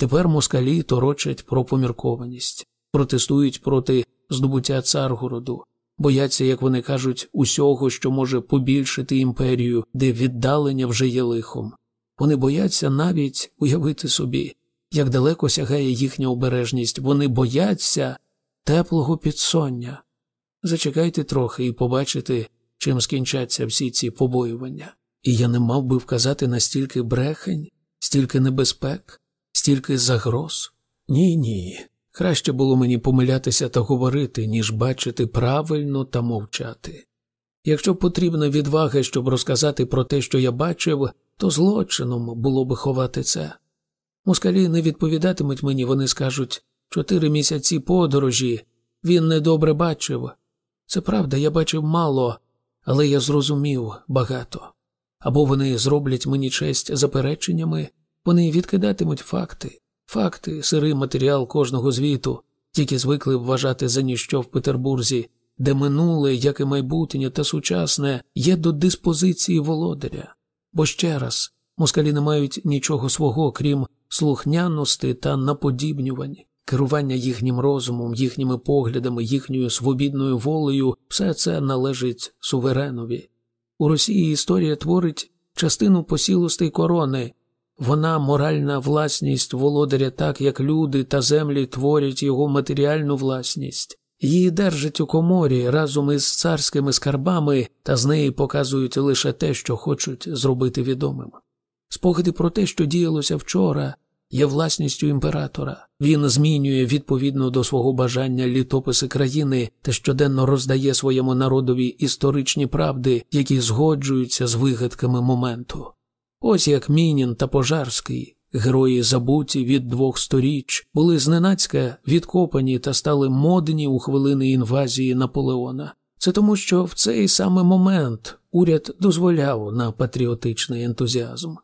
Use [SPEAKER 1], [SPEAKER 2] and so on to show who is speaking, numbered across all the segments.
[SPEAKER 1] Тепер москалі торочать про поміркованість, протестують проти здобуття Царгороду, бояться, як вони кажуть, усього, що може побільшити імперію, де віддалення вже є лихом. Вони бояться навіть уявити собі, як далеко сягає їхня обережність, вони бояться теплого підсоння. Зачекайте трохи і побачите, чим скінчаться всі ці побоювання. І я не мав би вказати на стільки брехень, стільки небезпек, стільки загроз. Ні, ні. Краще було мені помилятися та говорити, ніж бачити правильно та мовчати. Якщо потрібна відвага, щоб розказати про те, що я бачив, то злочином було би ховати це. Москалі не відповідатимуть мені, вони скажуть чотири місяці подорожі, він недобре бачив. Це правда, я бачив мало, але я зрозумів багато. Або вони зроблять мені честь запереченнями, вони відкидатимуть факти, факти, сирий матеріал кожного звіту, які звикли вважати за ніщо в Петербурзі, де минуле, як і майбутнє та сучасне, є до диспозиції володаря. Бо ще раз, москалі не мають нічого свого, крім слухняності та наподібнювань, керування їхнім розумом, їхніми поглядами, їхньою свобідною волею, все це належить суверенові. У Росії історія творить частину посілостей корони, вона моральна власність володаря, так як люди та землі творять його матеріальну власність. Її держать у коморі разом із царськими скарбами, та з неї показують лише те, що хочуть зробити відомим. Спогади про те, що діялося вчора, є власністю імператора. Він змінює відповідно до свого бажання літописи країни та щоденно роздає своєму народові історичні правди, які згоджуються з вигадками моменту. Ось як Мінін та Пожарський, герої забуті від двох сторіч, були зненацька відкопані та стали модні у хвилини інвазії Наполеона. Це тому, що в цей самий момент уряд дозволяв на патріотичний ентузіазм.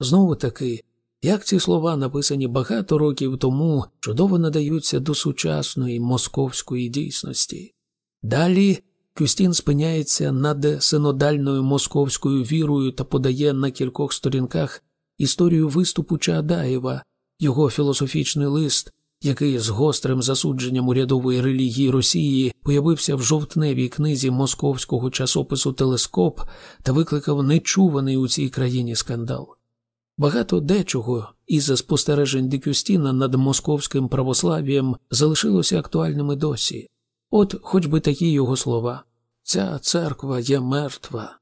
[SPEAKER 1] Знову таки, як ці слова, написані багато років тому, чудово надаються до сучасної московської дійсності. Далі Кюстін спиняється над синодальною московською вірою та подає на кількох сторінках історію виступу Чаадаєва, його філософічний лист, який з гострим засудженням урядової релігії Росії появився в жовтневій книзі московського часопису Телескоп та викликав нечуваний у цій країні скандал. Багато дечого із спостережень Дикюстіна над московським православ'ям залишилося актуальними досі. От хоч би такі його слова ця церква є мертва.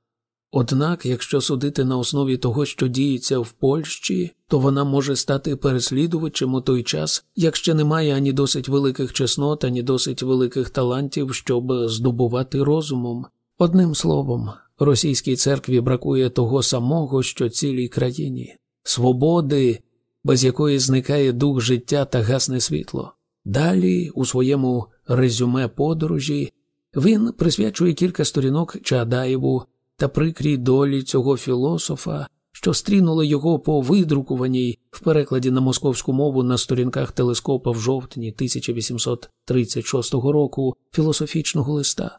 [SPEAKER 1] Однак, якщо судити на основі того, що діється в Польщі, то вона може стати переслідувачем у той час, як ще немає ані досить великих чеснот, ані досить великих талантів, щоб здобувати розумом. Одним словом, російській церкві бракує того самого, що цілій країні свободи, без якої зникає дух життя та гасне світло. Далі, у своєму резюме подорожі, він присвячує кілька сторінок Чаадаєву та прикрій долі цього філософа, що стрінули його по видрукуваній в перекладі на московську мову на сторінках телескопа в жовтні 1836 року філософічного листа.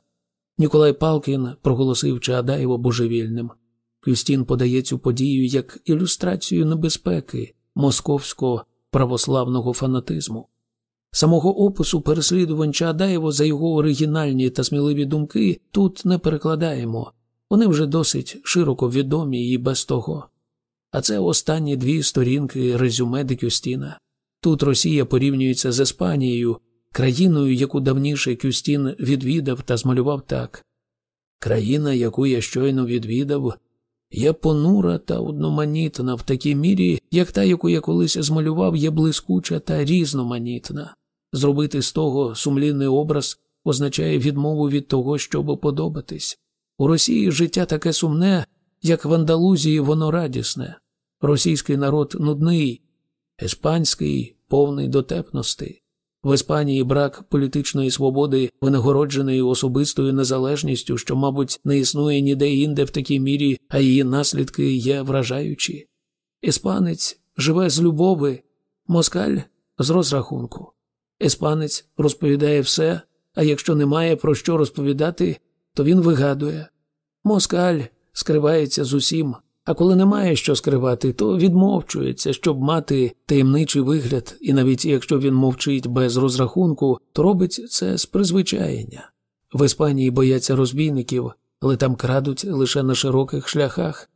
[SPEAKER 1] Ніколай Палкін проголосив Чаадаєва божевільним. Кюстін подає цю подію як ілюстрацію небезпеки московського православного фанатизму. Самого опису переслідувань Чаадаєва за його оригінальні та сміливі думки тут не перекладаємо, вони вже досить широко відомі і без того. А це останні дві сторінки резюме Декюстіна. Тут Росія порівнюється з Іспанією, країною, яку давніше Кюстін відвідав та змалював так. Країна, яку я щойно відвідав, є понура та одноманітна в такій мірі, як та, яку я колись змалював, є блискуча та різноманітна. Зробити з того сумлінний образ означає відмову від того, щоб подобатись. У Росії життя таке сумне, як в Андалузії воно радісне. Російський народ нудний, іспанський повний дотепності. В Іспанії брак політичної свободи винагороджений особистою незалежністю, що, мабуть, не існує ніде інде в такій мірі, а її наслідки є вражаючі. Іспанець живе з любови, москаль з розрахунку. Іспанець розповідає все, а якщо немає про що розповідати, то він вигадує. Москаль скривається з усім, А коли немає що скривати, то відмовчується, щоб мати таємничий вигляд, і навіть якщо він мовчить без розрахунку, то робить це з призвичаєння. В Іспанії бояться розбійників, але там крадуть лише на широких шляхах.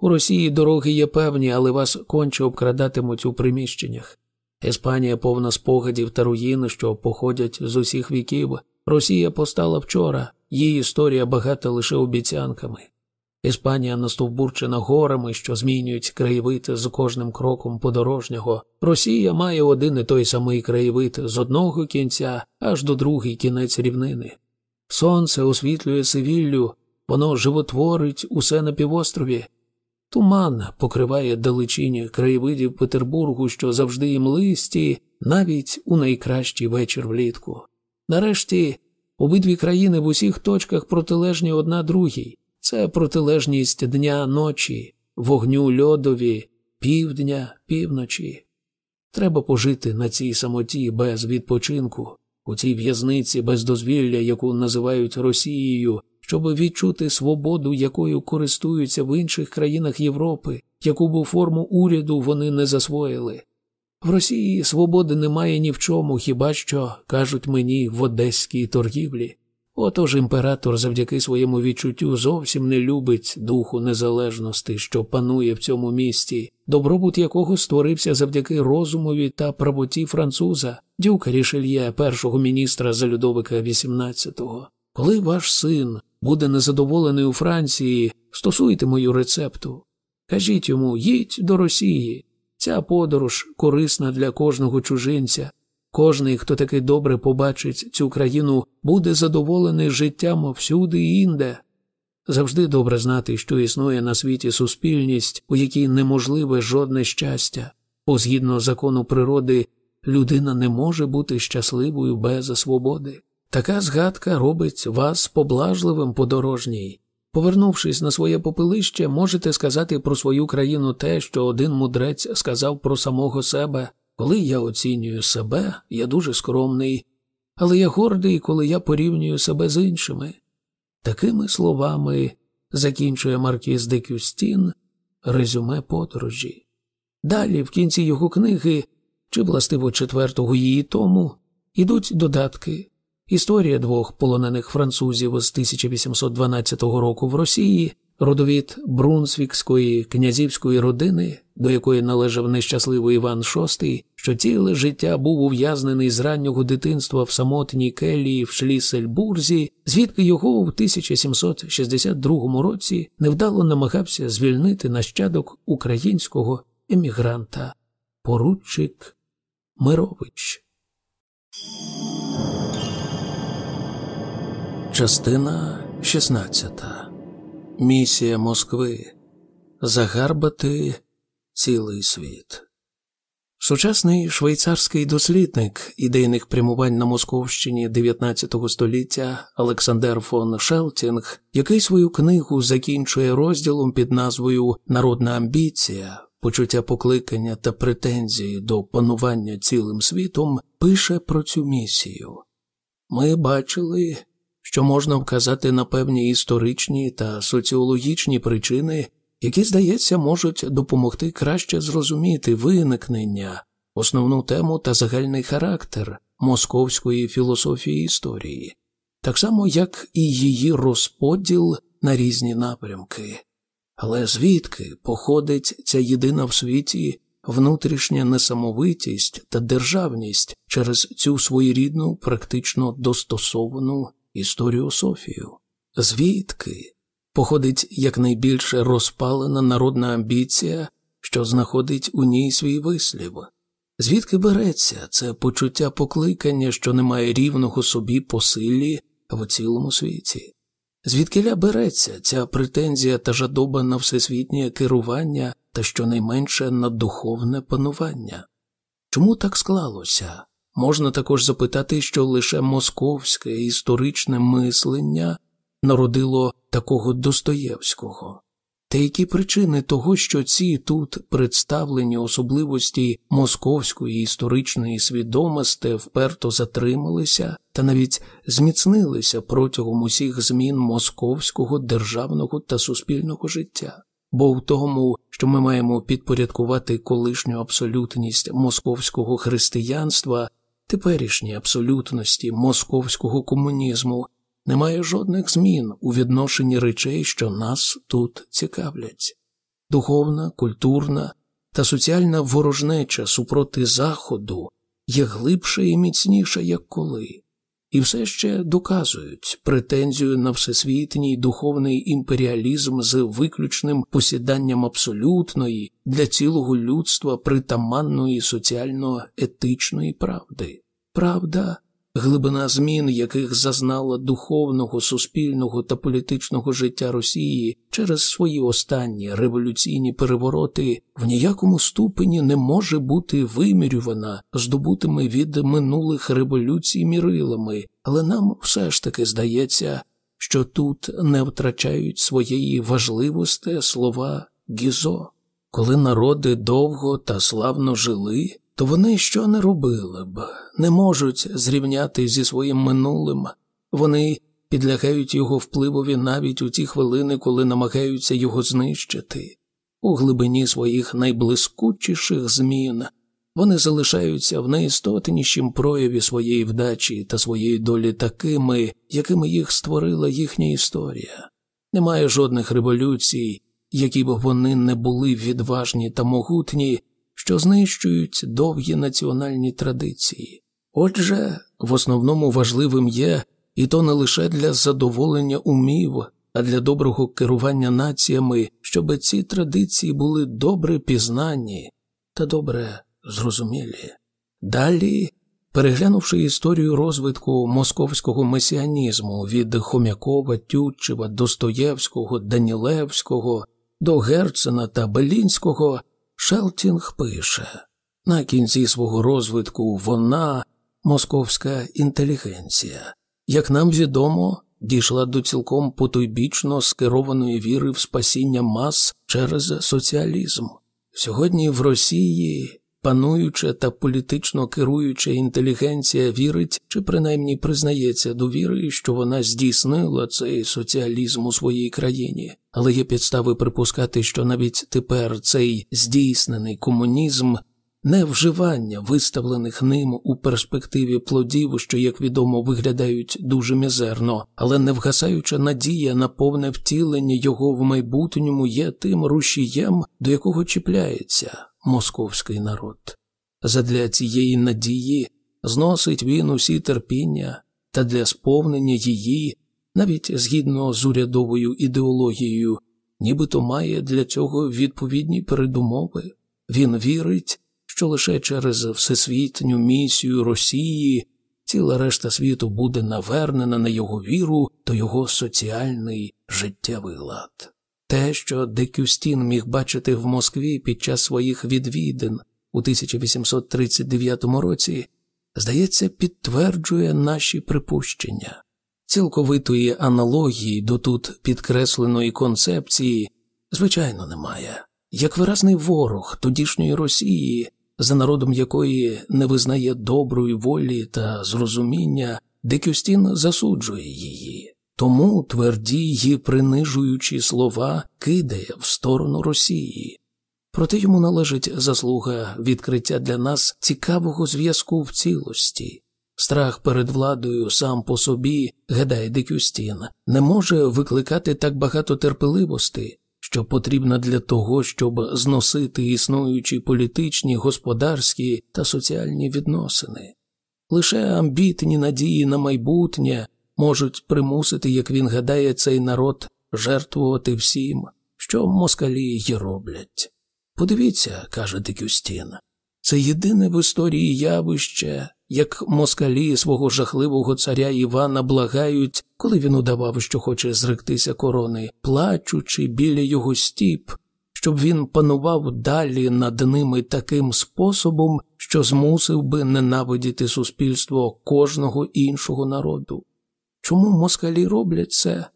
[SPEAKER 1] У Росії дороги є певні, але вас конче обкрадатимуть у приміщеннях. Іспанія повна спогадів та руїн, що походять з усіх віків. Росія постала вчора, її історія багата лише обіцянками. Іспанія настовбурчена горами, що змінюють краєвид з кожним кроком подорожнього. Росія має один і той самий краєвид з одного кінця аж до другий кінець рівнини. Сонце освітлює Севіллю, воно животворить усе на півострові. Туман покриває далечині краєвидів Петербургу, що завжди їм листі, навіть у найкращий вечір влітку. Нарешті обидві країни в усіх точках протилежні одна другій. Це протилежність дня ночі, вогню льодові, півдня, півночі. Треба пожити на цій самоті без відпочинку, у цій в'язниці без дозвілля, яку називають Росією, щоб відчути свободу, якою користуються в інших країнах Європи, яку б форму уряду вони не засвоїли. В Росії свободи немає ні в чому, хіба що кажуть мені в одеській торгівлі. Отож імператор завдяки своєму відчуттю зовсім не любить духу незалежності, що панує в цьому місті, добробут якого створився завдяки розумові та правоті француза, дюка Рішельє, першого міністра за Людовика XVIII. Коли ваш син буде незадоволений у Франції, стосуйте мою рецепту. Кажіть йому, їдь до Росії. Ця подорож корисна для кожного чужинця. Кожний, хто таки добре побачить цю країну, буде задоволений життям всюди і інде. Завжди добре знати, що існує на світі суспільність, у якій неможливе жодне щастя, бо згідно закону природи, людина не може бути щасливою без свободи. Така згадка робить вас поблажливим подорожній. Повернувшись на своє попелище, можете сказати про свою країну те, що один мудрець сказав про самого себе. Коли я оцінюю себе, я дуже скромний, але я гордий, коли я порівнюю себе з іншими. Такими словами закінчує Маркіз де Кюстін резюме подорожі. Далі, в кінці його книги, чи властиво четвертого її тому, ідуть додатки. Історія двох полонених французів з 1812 року в Росії, родовід Брунсвікської князівської родини, до якої належав нещасливий Іван VI, що ціле життя був ув'язнений з раннього дитинства в самотній келії в Шлісельбурзі, звідки його у 1762 році невдало намагався звільнити нащадок українського емігранта поручик Мирович. Частина 16. Місія Москви Загарбати цілий світ. Сучасний швейцарський дослідник ідейних прямувань на Московщині 19 століття Олександр фон Шелтінг, який свою книгу закінчує розділом під назвою Народна амбіція, почуття покликання та претензії до панування цілим світом, пише про цю місію. Ми бачили що можна вказати на певні історичні та соціологічні причини, які, здається, можуть допомогти краще зрозуміти виникнення, основну тему та загальний характер московської філософії історії, так само як і її розподіл на різні напрямки. Але звідки походить ця єдина в світі внутрішня несамовитість та державність через цю своєрідну, практично достосовану історіософію, звідки походить якнайбільше розпалена народна амбіція, що знаходить у ній свій вислів, звідки береться це почуття покликання, що не має рівного собі по силі в цілому світі, звідкиля береться ця претензія та жадоба на всесвітнє керування та щонайменше на духовне панування? Чому так склалося? Можна також запитати, що лише московське історичне мислення народило такого Достоєвського. Та які причини того, що ці тут представлені особливості московської історичної свідомості вперто затрималися та навіть зміцнилися протягом усіх змін московського державного та суспільного життя? бо в тому, що ми маємо підпорядкувати колишню абсолютність московського християнства, теперішній абсолютності московського комунізму, немає жодних змін у відношенні речей, що нас тут цікавлять. Духовна, культурна та соціальна ворожнеча супроти Заходу є глибша і міцніша, як коли і все ще доказують претензію на всесвітній духовний імперіалізм з виключним посіданням абсолютної для цілого людства притаманної соціально-етичної правди. Правда, глибина змін, яких зазнала духовного, суспільного та політичного життя Росії через свої останні революційні перевороти, в ніякому ступені не може бути вимірювана здобутими від минулих революцій мірилами, але нам все ж таки здається, що тут не втрачають своєї важливості слова Гізо. Коли народи довго та славно жили, то вони що не робили б, не можуть зрівняти зі своїм минулим, вони підлягають його впливові навіть у ті хвилини, коли намагаються його знищити. У глибині своїх найблискучіших змін вони залишаються в найістотнішім прояві своєї вдачі та своєї долі такими, якими їх створила їхня історія. Немає жодних революцій, які б вони не були відважні та могутні що знищують довгі національні традиції. Отже, в основному важливим є і то не лише для задоволення умів, а для доброго керування націями, щоб ці традиції були добре пізнані та добре зрозумілі. Далі, переглянувши історію розвитку московського месіанізму від Хом'якова, Тютчева, Достоєвського, Данілевського до Герцена та Белінського. Шелтінг пише на кінці свого розвитку вона, московська інтелігенція, як нам відомо, дійшла до цілком потойбічно скерованої віри в спасіння мас через соціалізм. Сьогодні в Росії пануюча та політично керуюча інтелігенція вірить чи принаймні признається до віри, що вона здійснила цей соціалізм у своїй країні, але є підстави припускати, що навіть тепер цей здійснений комунізм. Не вживання виставлених ним у перспективі плодів, що, як відомо, виглядають дуже мізерно, але не вгасаюча надія на повне втілення його в майбутньому є тим рушієм, до якого чіпляється московський народ. Задля цієї надії зносить він усі терпіння та для сповнення її, навіть згідно з урядовою ідеологією, нібито має для цього відповідні передумови. Він вірить, що лише через всесвітню місію Росії ціла решта світу буде навернена на його віру до його соціальний життєвий лад. Те, що Декюстін міг бачити в Москві під час своїх відвідин у 1839 році, здається, підтверджує наші припущення. Цілковитої аналогії до тут підкресленої концепції, звичайно, немає. Як виразний ворог тодішньої Росії, за народом якої не визнає доброї волі та зрозуміння, Декюстін засуджує її. Тому тверді й принижуючі слова кидає в сторону Росії. Проте йому належить заслуга відкриття для нас цікавого зв'язку в цілості. Страх перед владою сам по собі, гадає Декюстін, не може викликати так багато терпеливості, що потрібна для того, щоб зносити існуючі політичні, господарські та соціальні відносини. Лише амбітні надії на майбутнє можуть примусити, як він гадає, цей народ жертвувати всім, що москалі й роблять. Подивіться, каже Декюстін, це єдине в історії явище, як москалі свого жахливого царя Івана благають, коли він удавав, що хоче зректися корони, плачучи біля його стіп, щоб він панував далі над ними таким способом, що змусив би ненавидіти суспільство кожного іншого народу. Чому москалі роблять це?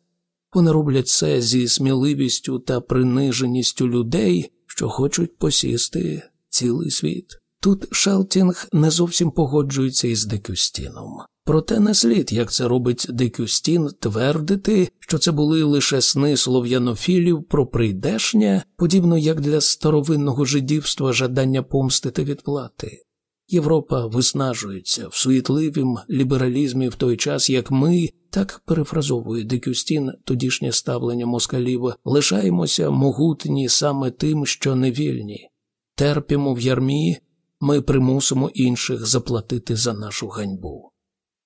[SPEAKER 1] Вони роблять це зі сміливістю та приниженістю людей, що хочуть посісти цілий світ. Тут Шелтінг не зовсім погоджується із де Кюстіном. Проте не слід, як це робить де Кюстін, твердити, що це були лише сни слов'янофілів про прийдешнє, подібно як для старовинного жидівства жадання помсти та відплати. Європа виснажується в суєтливім лібералізмі в той час, як ми, так перефразовує де Кюстін, тодішнє ставлення москалів, лишаємося могутні саме тим, що невільні, терпімо в ярмі, ми примусимо інших заплатити за нашу ганьбу.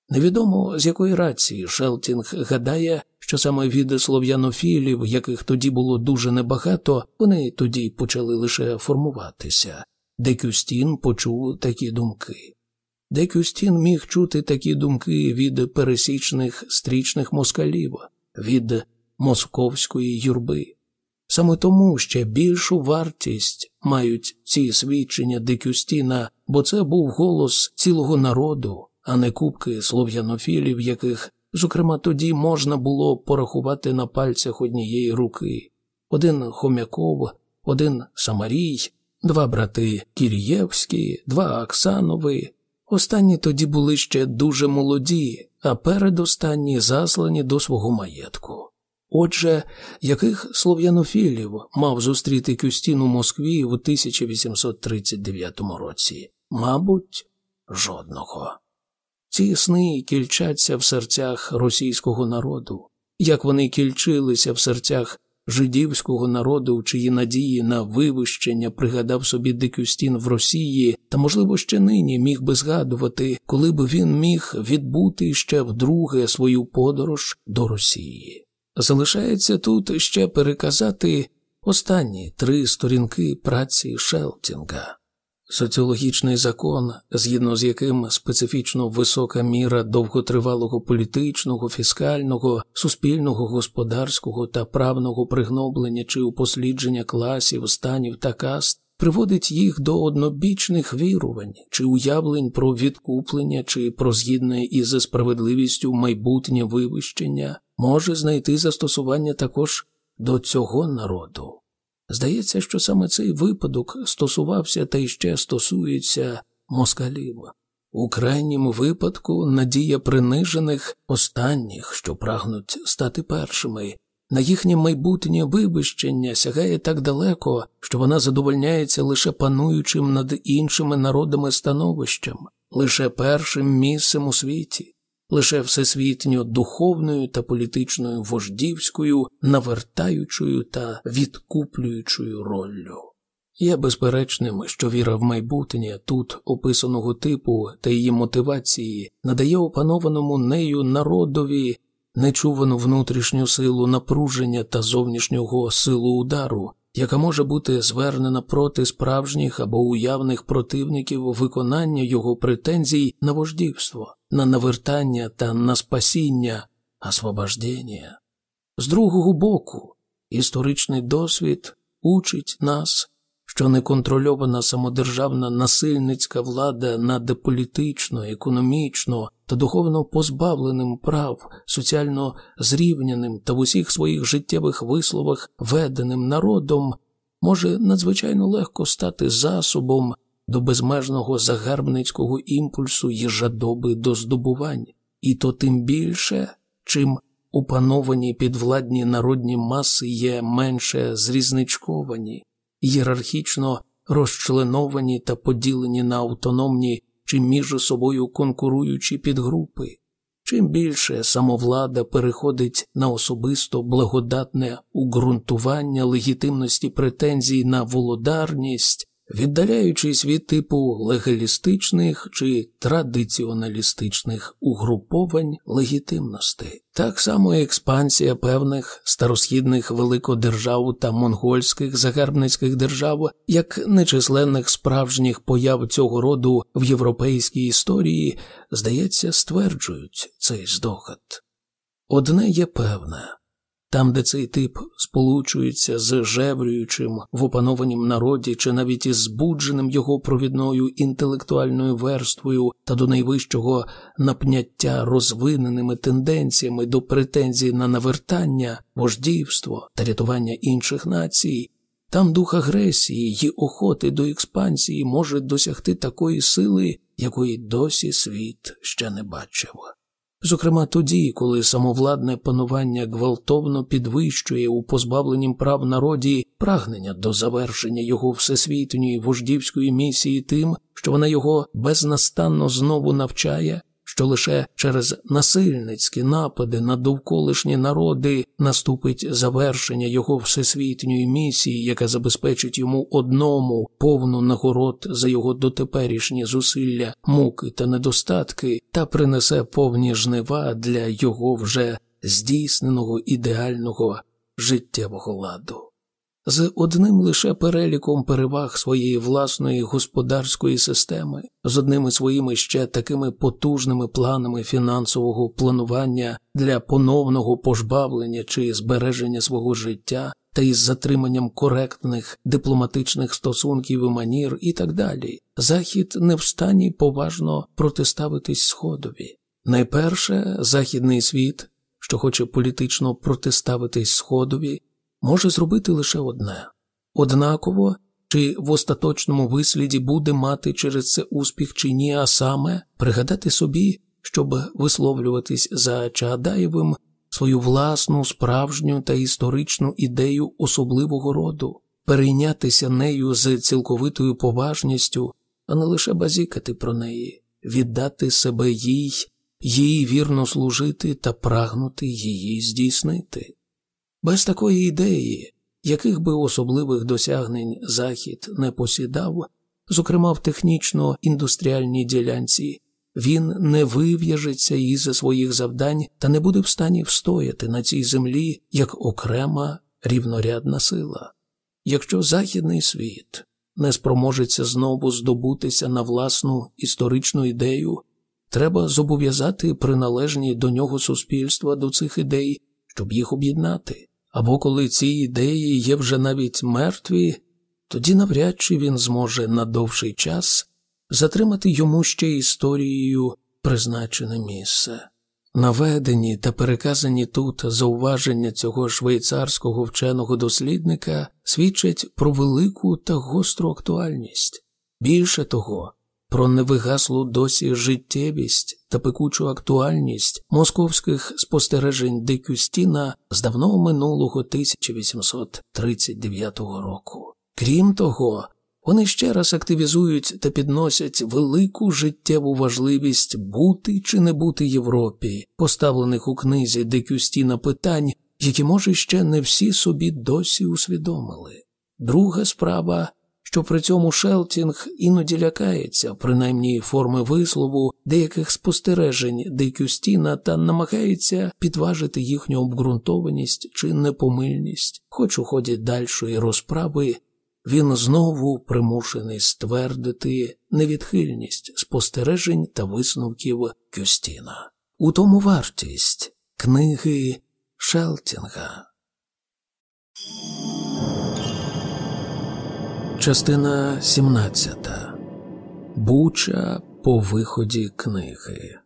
[SPEAKER 1] Невідомо з якої рації Шелтінг гадає, що саме від слов'янофілів, яких тоді було дуже небагато, вони тоді почали лише формуватися. Декюстін почув такі думки. Декюстін міг чути такі думки від пересічних стрічних москалів, від московської юрби. Саме тому ще більшу вартість мають ці свідчення Декюстіна, бо це був голос цілого народу, а не кубки слов'янофілів, яких, зокрема, тоді можна було порахувати на пальцях однієї руки один Хомяков, один Самарій, два брати Кір'євські, два Оксанови. Останні тоді були ще дуже молоді, а передостанні заслані до свого маєтку. Отже, яких слов'янофілів мав зустріти Кюстін у Москві в 1839 році? Мабуть, жодного. Ці сни кільчаться в серцях російського народу, як вони кільчилися в серцях жидівського народу, чиї надії на вивищення пригадав собі Дикюстін в Росії, та, можливо, ще нині міг би згадувати, коли б він міг відбути ще вдруге свою подорож до Росії. Залишається тут ще переказати останні три сторінки праці Шелтінга. Соціологічний закон, згідно з яким специфічно висока міра довготривалого політичного, фіскального, суспільного, господарського та правного пригноблення чи упослідження класів, станів та каст, приводить їх до однобічних вірувань чи уявлень про відкуплення чи про згідне із справедливістю майбутнє вивищення, може знайти застосування також до цього народу. Здається, що саме цей випадок стосувався та й ще стосується москалів. У крайньому випадку надія принижених останніх, що прагнуть стати першими, на їхнє майбутнє вибищення сягає так далеко, що вона задовольняється лише пануючим над іншими народами становищем, лише першим місцем у світі лише всесвітньо духовною та політичною вождівською, навертаючою та відкуплюючою роллю. Є безперечним, що віра в майбутнє тут описаного типу та її мотивації надає опанованому нею народові нечувану внутрішню силу напруження та зовнішнього силу удару, яка може бути звернена проти справжніх або уявних противників виконання його претензій на вождівство, на навертання та на спасіння, освобождення. З другого боку, історичний досвід учить нас що неконтрольована самодержавна насильницька влада над політично, економічно та духовно позбавленим прав, соціально зрівняним та в усіх своїх життєвих висловах веденим народом може надзвичайно легко стати засобом до безмежного загарбницького імпульсу і жадоби до здобувань, і то тим більше, чим упановані підвладні народні маси є менше зрізничковані ієрархічно розчленовані та поділені на автономні чи між собою конкуруючі підгрупи. Чим більше самовлада переходить на особисто благодатне уґрунтування легітимності претензій на володарність, віддаляючись від типу легалістичних чи традиціоналістичних угруповань легітимності. Так само експансія певних старосхідних великодержав та монгольських загарбницьких держав, як нечисленних справжніх появ цього роду в європейській історії, здається, стверджують цей здогад. Одне є певне там, де цей тип сполучується з жеврюючим в опанованім народі чи навіть із збудженим його провідною інтелектуальною верствою та до найвищого напняття розвиненими тенденціями до претензій на навертання, вождівство та рятування інших націй, там дух агресії й охоти до експансії може досягти такої сили, якої досі світ ще не бачив. Зокрема, тоді, коли самовладне панування гвалтовно підвищує у позбавленім прав народі прагнення до завершення його всесвітньої вождівської місії тим, що вона його безнастанно знову навчає, що лише через насильницькі напади на довколишні народи наступить завершення його всесвітньої місії, яка забезпечить йому одному повну нагород за його дотеперішні зусилля, муки та недостатки, та принесе повні жнива для його вже здійсненого ідеального життєвого ладу з одним лише переліком переваг своєї власної господарської системи, з одними своїми ще такими потужними планами фінансового планування для поновного пожбавлення чи збереження свого життя. Та із затриманням коректних дипломатичних стосунків і манір і так далі, Захід не в стані поважно протиставитись Сходові. Найперше, західний світ, що хоче політично протиставитись Сходові, може зробити лише одне однаково, чи в остаточному висліді буде мати через це успіх чи ні, а саме пригадати собі, щоб висловлюватись за Чаадаєвим свою власну справжню та історичну ідею особливого роду, перейнятися нею з цілковитою поважністю, а не лише базікати про неї, віддати себе їй, їй вірно служити та прагнути її здійснити. Без такої ідеї, яких би особливих досягнень Захід не посідав, зокрема в технічно-індустріальній ділянці, він не вив'яжеться із своїх завдань та не буде в стані встояти на цій землі як окрема рівнорядна сила. Якщо Західний світ не спроможеться знову здобутися на власну історичну ідею, треба зобов'язати приналежні до нього суспільства до цих ідей, щоб їх об'єднати або коли ці ідеї є вже навіть мертві, тоді навряд чи він зможе на довший час затримати йому ще історією призначене місце. Наведені та переказані тут зауваження цього швейцарського вченого дослідника свідчать про велику та гостру актуальність. Більше того, про невигаслу досі життєвість та пекучу актуальність московських спостережень Декюстіна з давного минулого 1839 року. Крім того, вони ще раз активізують та підносять велику життєву важливість бути чи не бути Європі, поставлених у книзі Декюстіна питань, які, може, ще не всі собі досі усвідомили. Друга справа що при цьому Шелтінг іноді лякається, принаймні форми вислову деяких спостережень Декюстіна та намагається підважити їхню обґрунтованість чи непомильність, хоч у ході дальшої розправи він знову примушений ствердити невідхильність спостережень та висновків Кюстіна. У тому вартість книги Шелтінга. Частина 17. Буча по виході книги.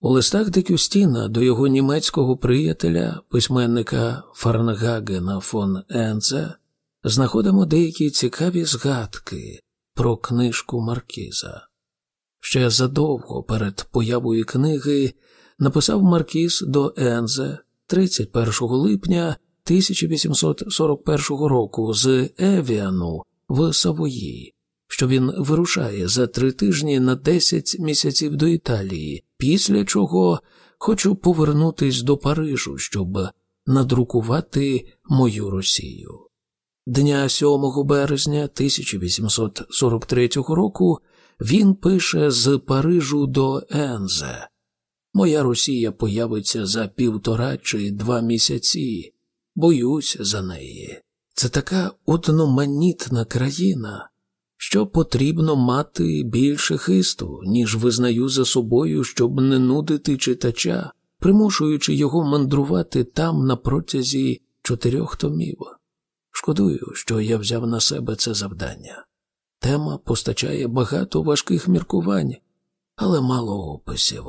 [SPEAKER 1] У листах Декюстіна до його німецького приятеля, письменника Фарнгагена фон Ензе, знаходимо деякі цікаві згадки про книжку Маркіза. Ще задовго перед появою книги написав Маркіз до Ензе 31 липня 1841 року з Евіану в Савої, що він вирушає за три тижні на 10 місяців до Італії, після чого хочу повернутись до Парижу, щоб надрукувати мою Росію. Дня 7 березня 1843 року він пише з Парижу до Ензе. Моя Росія появиться за півтора чи два місяці боюсь за неї. Це така одноманітна країна, що потрібно мати більше хисту, ніж визнаю за собою, щоб не нудити читача, примушуючи його мандрувати там на протязі чотирьох томів. Шкодую, що я взяв на себе це завдання. Тема постачає багато важких міркувань, але мало описів.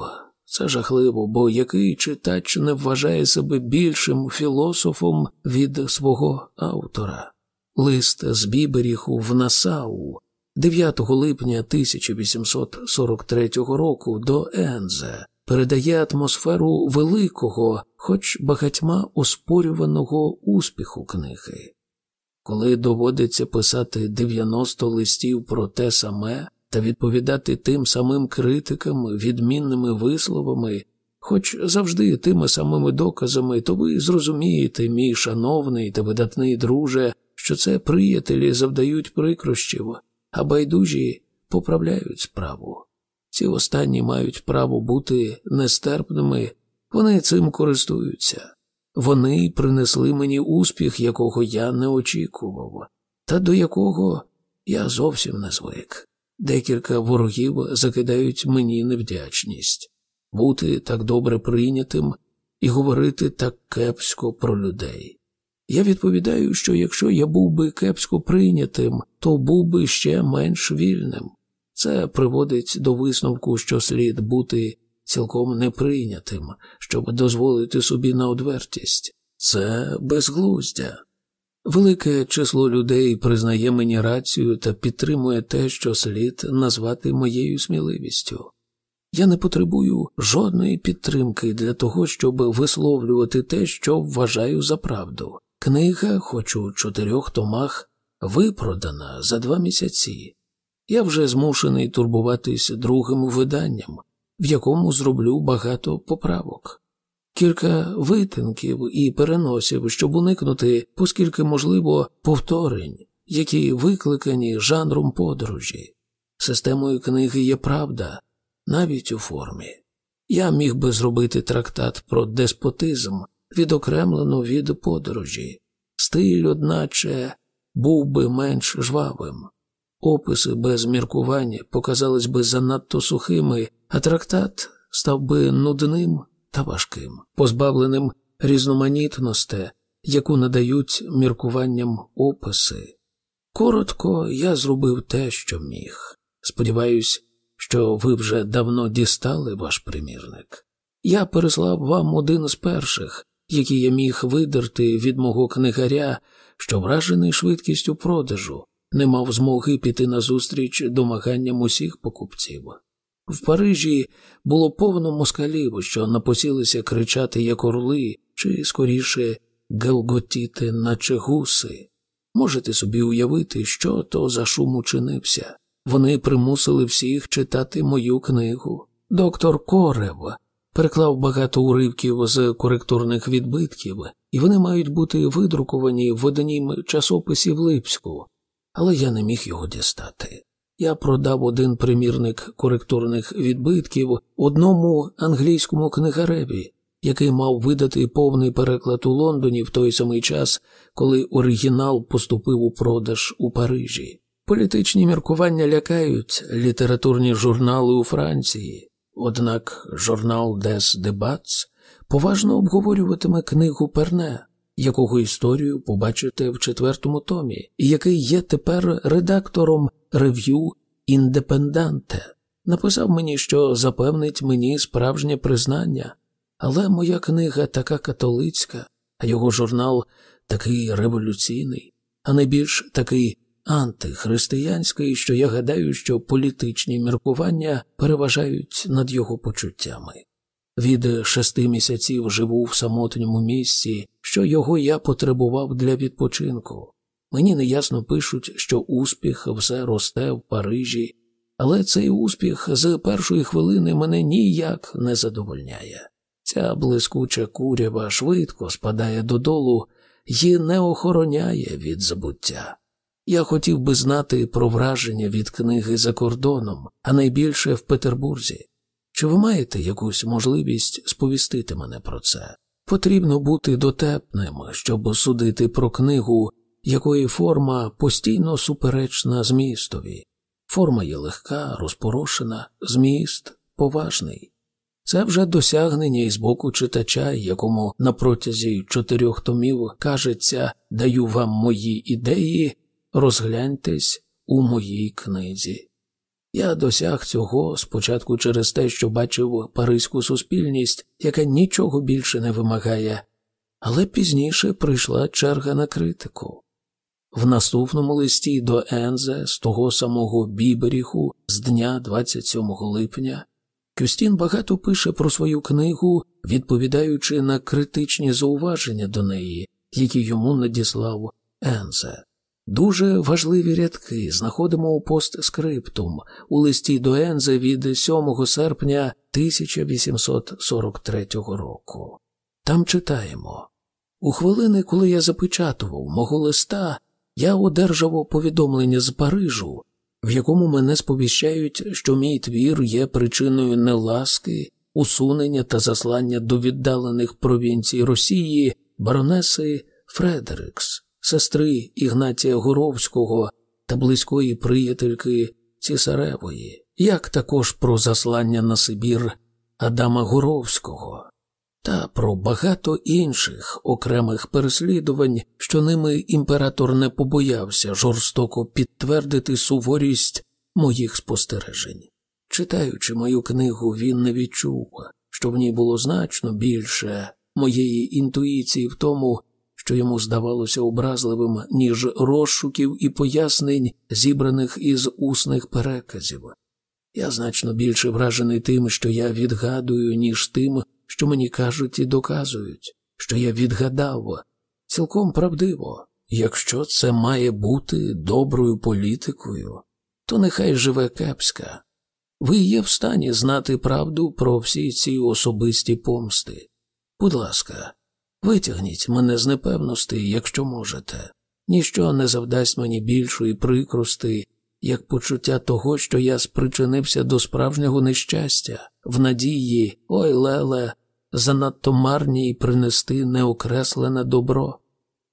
[SPEAKER 1] Це жахливо, бо який читач не вважає себе більшим філософом від свого автора. Лист з Біберіху в Насау 9 липня 1843 року до Ензе передає атмосферу великого, хоч багатьма оспорюваного успіху книги. Коли доводиться писати 90 листів про те саме та відповідати тим самим критикам, відмінними висловами, хоч завжди тими самими доказами, то ви зрозумієте, мій шановний та видатний друже, що це приятелі завдають прикрощів, а байдужі поправляють справу. Ці останні мають право бути нестерпними, вони цим користуються. Вони принесли мені успіх, якого я не очікував, та до якого я зовсім не звик. Декілька ворогів закидають мені невдячність бути так добре прийнятим і говорити так кепсько про людей. Я відповідаю, що якщо я був би кепсько прийнятим, то був би ще менш вільним. Це приводить до висновку, що слід бути цілком неприйнятим, щоб дозволити собі на одвертість. Це безглуздя. Велике число людей признає мені рацію та підтримує те, що слід назвати моєю сміливістю. Я не потребую жодної підтримки для того, щоб висловлювати те, що вважаю за правду. Книга, хоч у чотирьох томах, випродана за два місяці. Я вже змушений турбуватись другим виданням, в якому зроблю багато поправок, кілька витинків і переносів, щоб уникнути, оскільки можливо, повторень, які викликані жанром подорожі. Системою книги є правда, навіть у формі. Я міг би зробити трактат про деспотизм, відокремлено від подорожі, стиль, одначе, був би менш жвавим. Описи без міркування показались би занадто сухими, а трактат став би нудним та важким, позбавленим різноманітності, яку надають міркуванням описи. Коротко, я зробив те, що міг. Сподіваюсь, що ви вже давно дістали ваш примірник. Я переслав вам один з перших, який я міг видерти від мого книгаря, що вражений швидкістю продажу, не мав змоги піти назустріч домаганням усіх покупців. В Парижі було повно москалів, що напосілися кричати як орли, чи скоріше гелготіти, наче гуси. Можете собі уявити, що то за шум учинився. Вони примусили всіх читати мою книгу. Доктор Корев переклав багато уривків з коректурних відбитків, і вони мають бути видруковані в однім часописі в Липську, але я не міг його дістати. Я продав один примірник коректурних відбитків одному англійському книгареві, який мав видати повний переклад у Лондоні в той самий час, коли оригінал поступив у продаж у Парижі. Політичні міркування лякають літературні журнали у Франції, однак журнал Des Debats поважно обговорюватиме книгу Перне, якого історію побачите в четвертому томі, і який є тепер редактором рев'ю Індепенданте. Написав мені, що запевнить мені справжнє признання, але моя книга така католицька, а його журнал такий революційний, а найбільш такий антихристиянський, що я гадаю, що політичні міркування переважають над його почуттями. Від шести місяців живу в самотньому місці, що його я потребував для відпочинку. Мені неясно пишуть, що успіх все росте в Парижі, але цей успіх з першої хвилини мене ніяк не задовольняє. Ця блискуча курява швидко спадає додолу і не охороняє від забуття. Я хотів би знати про враження від книги за кордоном, а найбільше в Петербурзі. Чи ви маєте якусь можливість сповістити мене про це? Потрібно бути дотепним, щоб судити про книгу, якої форма постійно суперечна змістові. Форма є легка, розпорошена, зміст поважний. Це вже досягнення із боку читача, якому на протязі чотирьох томів кажеться даю вам мої ідеї, розгляньтесь у моїй книзі. Я досяг цього спочатку через те, що бачив паризьку суспільність, яка нічого більше не вимагає, але пізніше прийшла черга на критику. В наступному листі до Ензе з того самого Біберіху з дня 27 липня Кюстін багато пише про свою книгу, відповідаючи на критичні зауваження до неї, які йому надіслав Ензе. Дуже важливі рядки знаходимо у постскриптум у листі до Ензе від 7 серпня 1843 року. Там читаємо у хвилини, коли я запечатував мого листа, я одержав повідомлення з Парижу, в якому мене сповіщають, що мій твір є причиною неласки, усунення та заслання до віддалених провінцій Росії баронеси Фредерикс, сестри Ігнатія Горовського та близької приятельки Цісаревої, як також про заслання на Сибір Адама Горовського та про багато інших окремих переслідувань, що ними імператор не побоявся жорстоко підтвердити суворість моїх спостережень. Читаючи мою книгу, він не відчув, що в ній було значно більше моєї інтуїції в тому, що йому здавалося образливим, ніж розшуків і пояснень, зібраних із усних переказів. Я значно більше вражений тим, що я відгадую, ніж тим, що мені кажуть і доказують, що я відгадав цілком правдиво, якщо це має бути доброю політикою, то нехай живе кепська. Ви є в стані знати правду про всі ці особисті помсти. Будь ласка, витягніть мене з непевності, якщо можете. Ніщо не завдасть мені більшої прикрости, як почуття того, що я спричинився до справжнього нещастя, в надії, ой леле, занадто марні й принести неокреслене добро.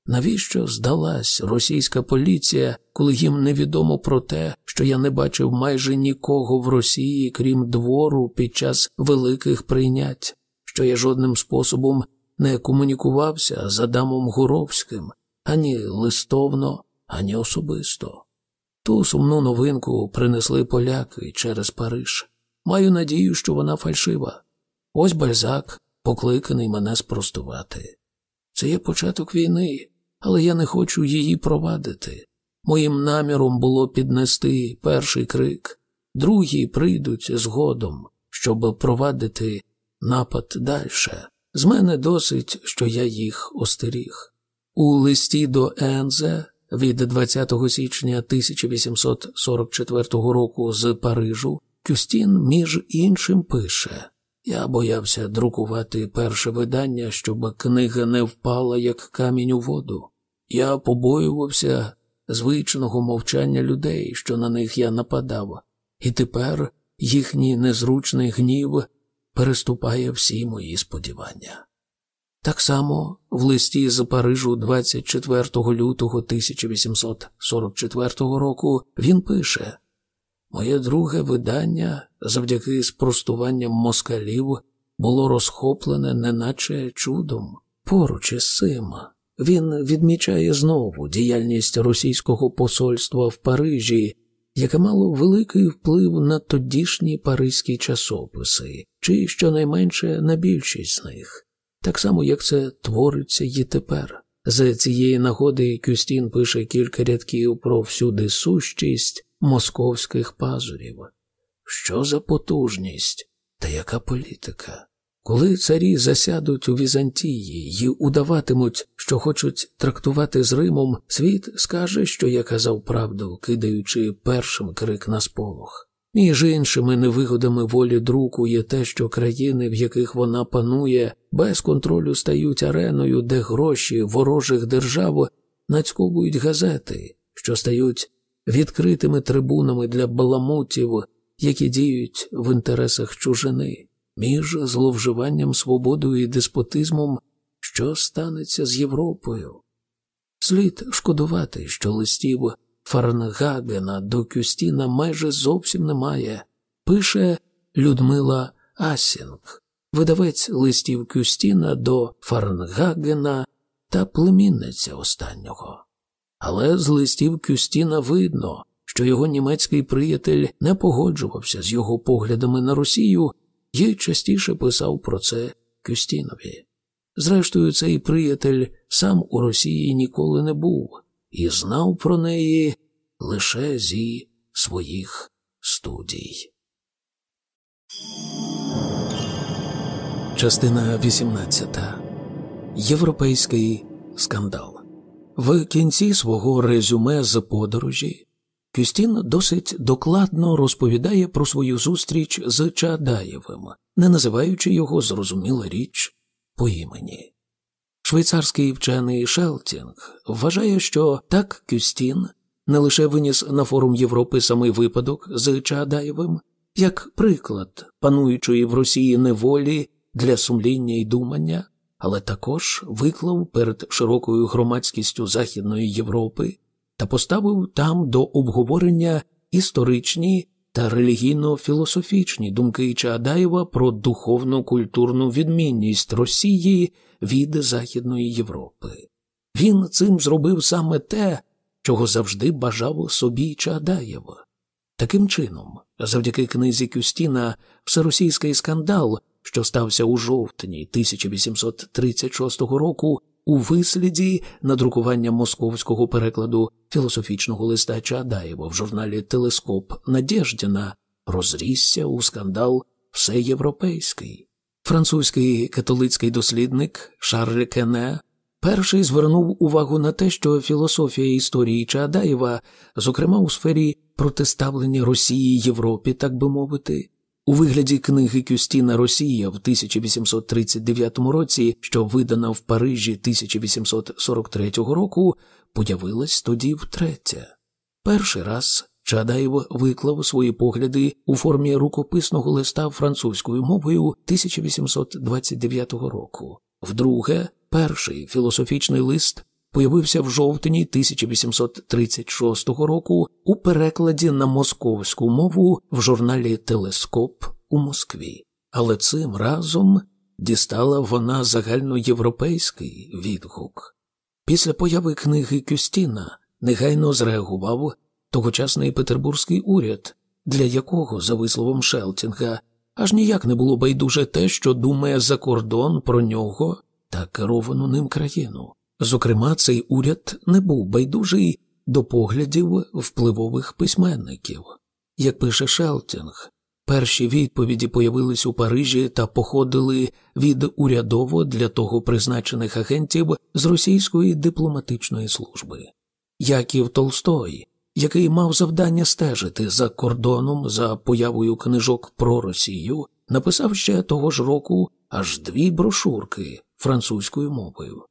[SPEAKER 1] Навіщо здалась російська поліція, коли їм невідомо про те, що я не бачив майже нікого в Росії, крім двору, під час великих прийнять, що я жодним способом не комунікувався з Адамом Гуровським ані листовно, ані особисто. Ту сумну новинку принесли поляки через Париж. Маю надію, що вона фальшива. Ось бальзак, покликаний мене спростувати. Це є початок війни, але я не хочу її провадити. Моїм наміром було піднести перший крик, другі прийдуть згодом, щоб провадити напад дальше. З мене досить, що я їх остеріг. У листі до Ензе від 20 січня 1844 року з Парижу Кюстін, між іншим, пише Я боявся друкувати перше видання, щоб книга не впала, як камінь у воду. Я побоювався звичного мовчання людей, що на них я нападав, і тепер їхній незручний гнів переступає всі мої сподівання. Так само в листі з Парижу 24 лютого 1844 року він пише Моє друге видання завдяки спростуванням москалів було розхоплене, неначе чудом. Поруч із цим він відмічає знову діяльність російського посольства в Парижі, яке мало великий вплив на тодішні паризькі часописи, чи щонайменше на більшість з них так само, як це твориться і тепер. З цієї нагоди Кюстін пише кілька рядків про всюди сущість московських пазурів. Що за потужність та яка політика? Коли царі засядуть у Візантії і удаватимуть, що хочуть трактувати з Римом, світ скаже, що я казав правду, кидаючи першим крик на сполох. Між іншими невигодами волі друку є те, що країни, в яких вона панує, без контролю стають ареною, де гроші ворожих держав нацьковують газети, що стають відкритими трибунами для баламутів, які діють в інтересах чужини, між зловживанням свободою і деспотизмом, що станеться з Європою. Слід шкодувати, що листів Фарнгагена до Кюстіна майже зовсім немає, пише Людмила Асінг, видавець листів Кюстіна до Фарнгагена та племінниця останнього. Але з листів Кюстіна видно, що його німецький приятель не погоджувався з його поглядами на Росію і частіше писав про це Кюстінові. Зрештою, цей приятель сам у Росії ніколи не був і знав про неї лише зі своїх студій. Частина 18. Європейський скандал. В кінці свого резюме з подорожі Кюстін досить докладно розповідає про свою зустріч з Чадаєвим, не називаючи його зрозуміла річ по імені. Швейцарський вчений Шелтінг вважає, що так Кюстін не лише виніс на форум Європи самий випадок з Чаадаєвим, як приклад пануючої в Росії неволі для сумління і думання, але також виклав перед широкою громадськістю Західної Європи та поставив там до обговорення історичні та релігійно-філософічні думки Чаадаєва про духовну культурну відмінність Росії від Західної Європи. Він цим зробив саме те, чого завжди бажав собі Чаадаєва. Таким чином, завдяки книзі Кюстіна, всеросійський скандал, що стався у жовтні 1836 року, у висліді надрукування московського перекладу філософічного листа Чаадаєва в журналі Телескоп Надєждіна розрісся у скандал всеєвропейський. Французький католицький дослідник Шарль Кене перший звернув увагу на те, що філософія історії Чаадаєва, зокрема у сфері протиставлення Росії Європі, так би мовити, у вигляді книги Кюстіна Росія в 1839 році, що видана в Парижі 1843 року, появилась тоді втретє. Перший раз Чадаєв виклав свої погляди у формі рукописного листа французькою мовою 1829 року. Вдруге, перший філософічний лист появився в жовтні 1836 року у перекладі на московську мову в журналі Телескоп у Москві, але цим разом дістала вона загальноєвропейський відгук. Після появи книги Кюстіна негайно зреагував тогочасний петербурзький уряд, для якого, за висловом Шелтінга, аж ніяк не було байдуже те, що думає за кордон про нього та керовану ним країну. Зокрема, цей уряд не був байдужий до поглядів впливових письменників. Як пише Шелтінг, перші відповіді появились у Парижі та походили від урядово для того призначених агентів з російської дипломатичної служби. Яків Толстой, який мав завдання стежити за кордоном за появою книжок про Росію, написав ще того ж року аж дві брошурки французькою мовою.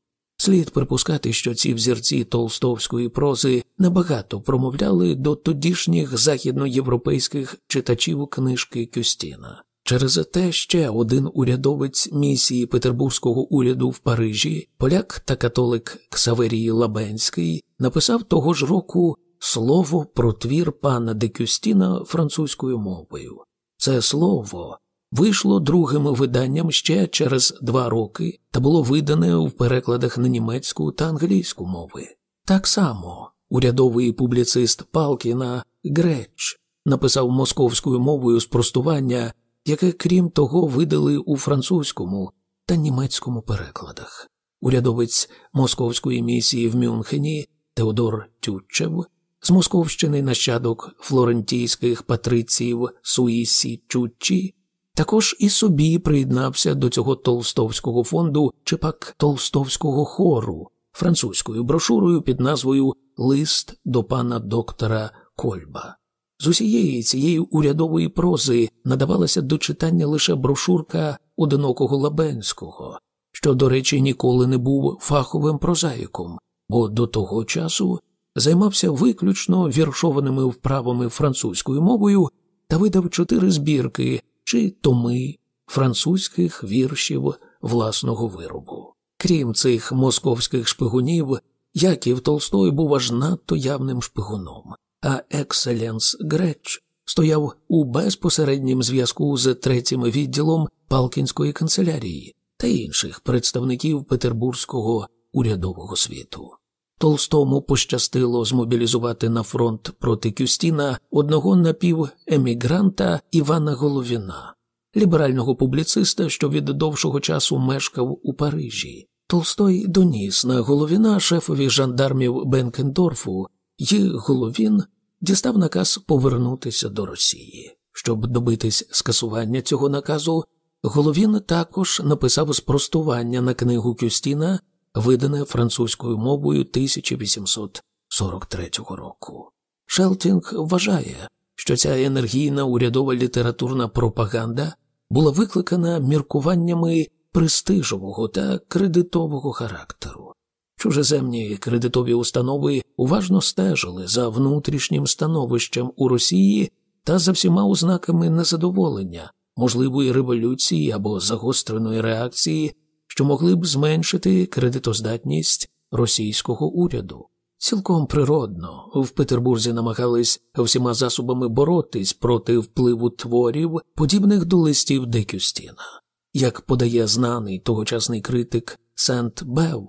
[SPEAKER 1] Слід припускати, що ці взірці толстовської прози небагато промовляли до тодішніх західноєвропейських читачів книжки Кюстіна. Через те ще один урядовець місії Петербурзького уряду в Парижі, поляк та католик Ксаверій Лабенський, написав того ж року слово про твір пана де Кюстіна французькою мовою. Це слово вийшло другим виданням ще через два роки та було видане в перекладах на німецьку та англійську мови. Так само урядовий публіцист Палкіна Греч написав московською мовою спростування, яке, крім того, видали у французькому та німецькому перекладах. Урядовець московської місії в Мюнхені Теодор Тютчев з Московщини нащадок флорентійських патриціїв Суїсі Чуччі також і собі приєднався до цього толстовського фонду чи пак толстовського хору французькою брошурою під назвою Лист до пана доктора Кольба. З усієї цієї урядової прози надавалася до читання лише брошурка одинокого Лабенського, що, до речі, ніколи не був фаховим прозаїком, бо до того часу займався виключно віршованими вправами французькою мовою та видав чотири збірки чи томи французьких віршів власного виробу. Крім цих московських шпигунів, Яків Толстой був аж надто явним шпигуном, а Екселенс Греч стояв у безпосереднім зв'язку з третім відділом Палкінської канцелярії та інших представників петербурзького урядового світу. Толстому пощастило змобілізувати на фронт проти Кюстіна одного напівемігранта Івана Головіна, ліберального публіциста, що від довшого часу мешкав у Парижі. Толстой доніс на головіна шефові жандармів Бенкендорфу, і головін дістав наказ повернутися до Росії. Щоб добитись скасування цього наказу, Головін також написав спростування на книгу Кюстіна, видане французькою мовою 1843 року. Шелтінг вважає, що ця енергійна урядова літературна пропаганда була викликана міркуваннями престижового та кредитового характеру. Чужеземні кредитові установи уважно стежили за внутрішнім становищем у Росії та за всіма ознаками незадоволення, можливої революції або загостреної реакції, що могли б зменшити кредитоздатність російського уряду. Цілком природно в Петербурзі намагались всіма засобами боротись проти впливу творів, подібних до листів Декюстіна. Як подає знаний тогочасний критик Сент Бев,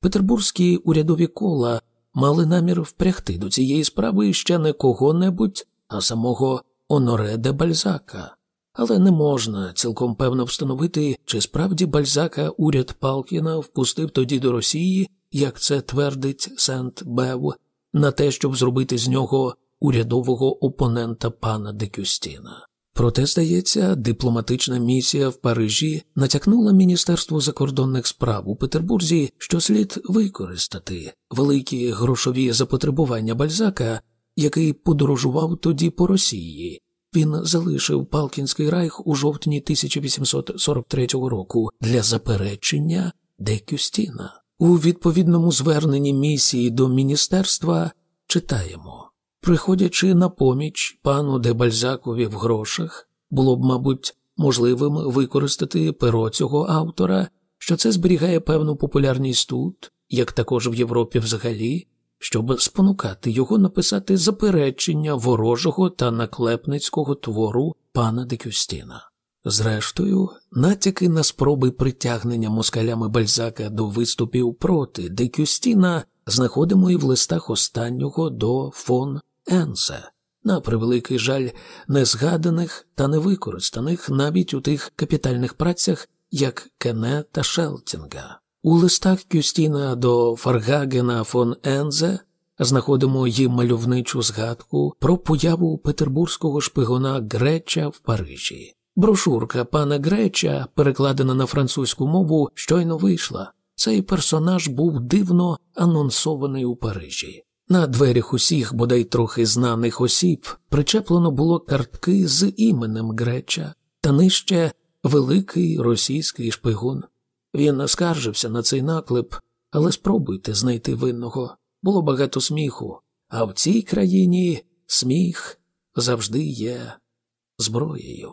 [SPEAKER 1] петербурзькі урядові кола мали намір впрягти до цієї справи ще не кого-небудь, а самого Оноре де Бальзака. Але не можна цілком певно встановити, чи справді Бальзака уряд Палкіна впустив тоді до Росії, як це твердить Сент Бев, на те, щоб зробити з нього урядового опонента пана Декюстіна. Проте, здається, дипломатична місія в Парижі натякнула Міністерству закордонних справ у Петербурзі, що слід використати великі грошові запотребування Бальзака, який подорожував тоді по Росії. Він залишив Палкінський райх у жовтні 1843 року для заперечення Декюстіна. У відповідному зверненні місії до міністерства читаємо. Приходячи на поміч пану де Бальзакові в грошах, було б, мабуть, можливим використати перо цього автора, що це зберігає певну популярність тут, як також в Європі взагалі, щоб спонукати його написати заперечення ворожого та наклепницького твору пана Декюстіна. Зрештою, натяки на спроби притягнення москалями Бальзака до виступів проти Декюстіна знаходимо і в листах останнього до фон Енсе, на превеликий жаль, не згаданих та не використаних навіть у тих капітальних працях, як Кене та Шелтінга. У листах Кюстіна до Фаргагена фон Ензе знаходимо її мальовничу згадку про появу петербурзького шпигуна Греча в Парижі. Брошурка пана Греча, перекладена на французьку мову, щойно вийшла. Цей персонаж був дивно анонсований у Парижі. На дверях усіх, бодай трохи знаних осіб, причеплено було картки з іменем Греча, та нижче великий російський шпигун. Він скаржився на цей наклеп, але спробуйте знайти винного. Було багато сміху, а в цій країні сміх завжди є зброєю.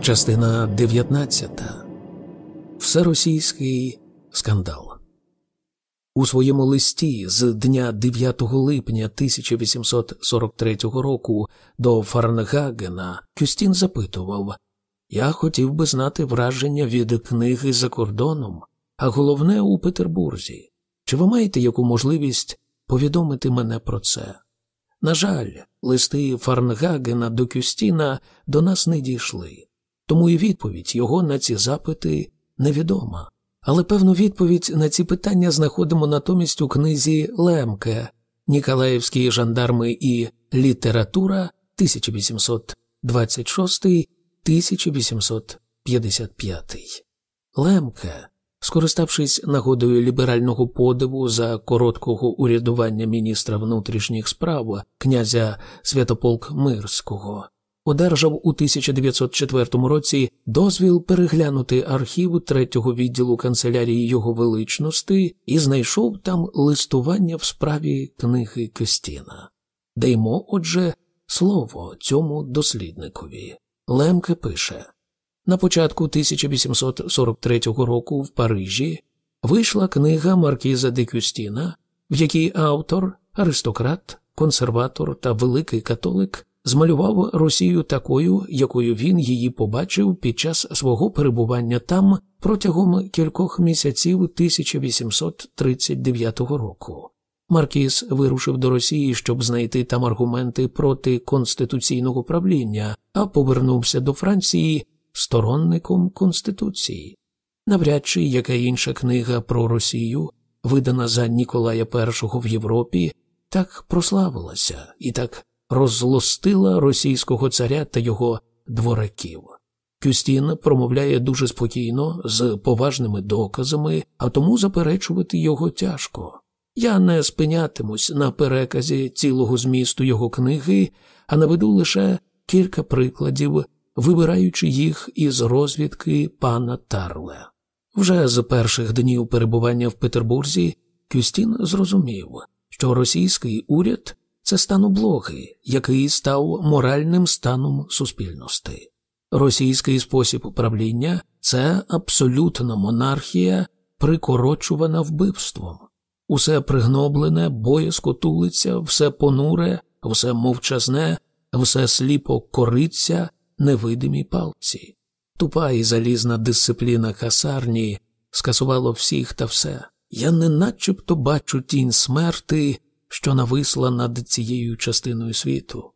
[SPEAKER 1] Частина 19. Всеросійський скандал. У своєму листі з дня 9 липня 1843 року до Фарнгагена Кюстін запитував Я хотів би знати враження від книги за кордоном, а головне у Петербурзі. Чи ви маєте яку можливість повідомити мене про це? На жаль, листи Фарнгагена до Кюстіна до нас не дійшли, тому і відповідь його на ці запити невідома. Але певну відповідь на ці питання знаходимо натомість у книзі Лемке Ніколаївські жандарми і література 1826 1855. Лемке, скориставшись нагодою ліберального подиву за короткого урядування міністра внутрішніх справ князя Святополк Мирського, одержав у 1904 році дозвіл переглянути архів третього відділу канцелярії його величності і знайшов там листування в справі книги Костіна. Даймо, отже, слово цьому дослідникові. Лемке пише на початку 1843 року в Парижі вийшла книга Маркіза де Кюстіна, в якій автор, аристократ, консерватор та великий католик змалював Росію такою, якою він її побачив під час свого перебування там протягом кількох місяців 1839 року. Маркіс вирушив до Росії, щоб знайти там аргументи проти конституційного правління, а повернувся до Франції сторонником Конституції. Навряд чи яка інша книга про Росію, видана за Ніколая І в Європі, так прославилася і так розлостила російського царя та його двораків. Кюстін промовляє дуже спокійно, з поважними доказами, а тому заперечувати його тяжко. Я не спинятимусь на переказі цілого змісту його книги, а наведу лише кілька прикладів, вибираючи їх із розвідки пана Тарле. Вже з перших днів перебування в Петербурзі Кюстін зрозумів, що російський уряд це стан облоги, який став моральним станом суспільності. Російський спосіб управління це абсолютна монархія, прикорочувана вбивством. Усе пригноблене, боязко тулиться, все понуре, все мовчазне, все сліпо кориться, невидимі палці. Тупа і залізна дисципліна касарні скасувало всіх та все. Я не начебто бачу тінь смерти, що нависла над цією частиною світу.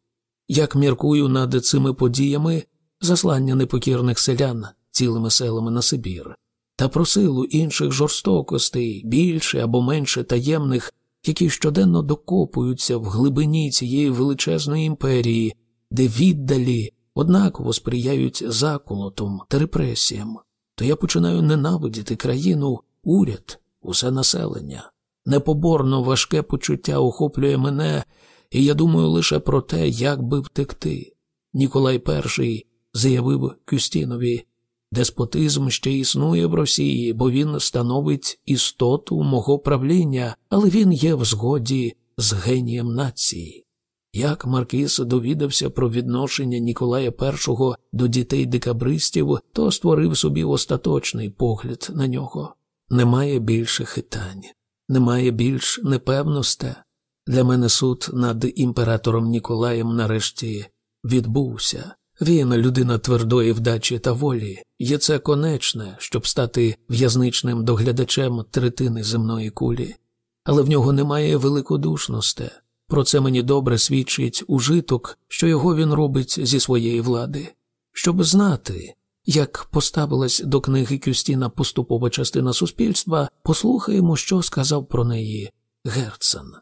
[SPEAKER 1] Як міркую над цими подіями, заслання непокірних селян цілими селами на Сибір, та про силу інших жорстокостей, більше або менше таємних, які щоденно докопуються в глибині цієї величезної імперії, де віддалі однаково сприяють заколотом та репресіям, то я починаю ненавидіти країну, уряд, усе населення. Непоборно важке почуття охоплює мене, і я думаю лише про те, як би втекти. Ніколай І заявив Кюстінові, деспотизм ще існує в Росії, бо він становить істоту мого правління, але він є в згоді з генієм нації. Як Маркіс довідався про відношення Ніколая І до дітей декабристів, то створив собі остаточний погляд на нього. Немає більше хитань, немає більш непевностей. Для мене суд над імператором Ніколаєм нарешті відбувся. Він, людина твердої вдачі та волі, є це конечне, щоб стати в'язничним доглядачем третини земної кулі, але в нього немає великодушності. Про це мені добре свідчить ужиток, що його він робить зі своєї влади. Щоб знати, як поставилась до книги Кюстіна поступова частина суспільства, послухаємо, що сказав про неї Герцен.